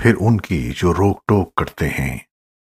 फिर उनकी जो रोक टोक करते हैं।